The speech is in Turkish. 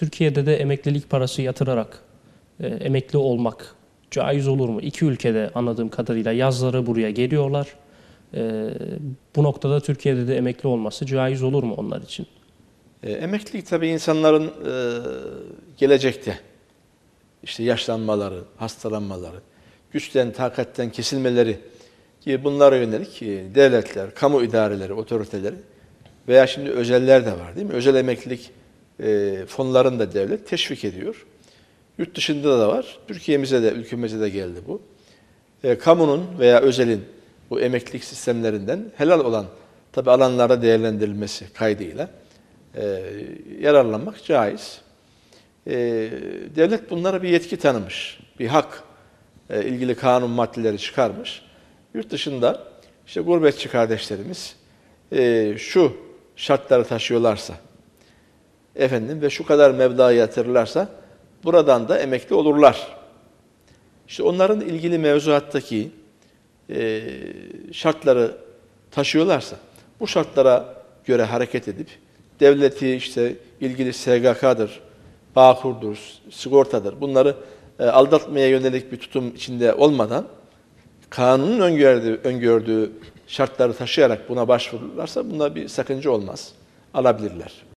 Türkiye'de de emeklilik parası yatırarak e, emekli olmak caiz olur mu? İki ülkede anladığım kadarıyla yazları buraya geliyorlar. E, bu noktada Türkiye'de de emekli olması caiz olur mu onlar için? E, emeklilik tabii insanların e, gelecekte işte yaşlanmaları, hastalanmaları, güçten, takatten kesilmeleri gibi bunlara yönelik e, devletler, kamu idareleri, otoriteleri veya şimdi özeller de var değil mi? Özel emeklilik e, fonlarını da devlet teşvik ediyor. Yurt dışında da var. Türkiye'mize de, ülkemize de geldi bu. E, kamunun veya özelin bu emeklilik sistemlerinden helal olan tabi alanlarda değerlendirilmesi kaydıyla e, yararlanmak caiz. E, devlet bunlara bir yetki tanımış, bir hak e, ilgili kanun maddeleri çıkarmış. Yurt dışında işte gurbetçi kardeşlerimiz e, şu şartları taşıyorlarsa, efendim ve şu kadar meblağı yatırırlarsa buradan da emekli olurlar. İşte onların ilgili mevzuattaki e, şartları taşıyorlarsa bu şartlara göre hareket edip devleti işte ilgili SGK'dır, Bağkur'dur, sigortadır bunları e, aldatmaya yönelik bir tutum içinde olmadan kanunun öngördüğü, öngördüğü şartları taşıyarak buna başvururlarsa bunda bir sakınca olmaz. Alabilirler.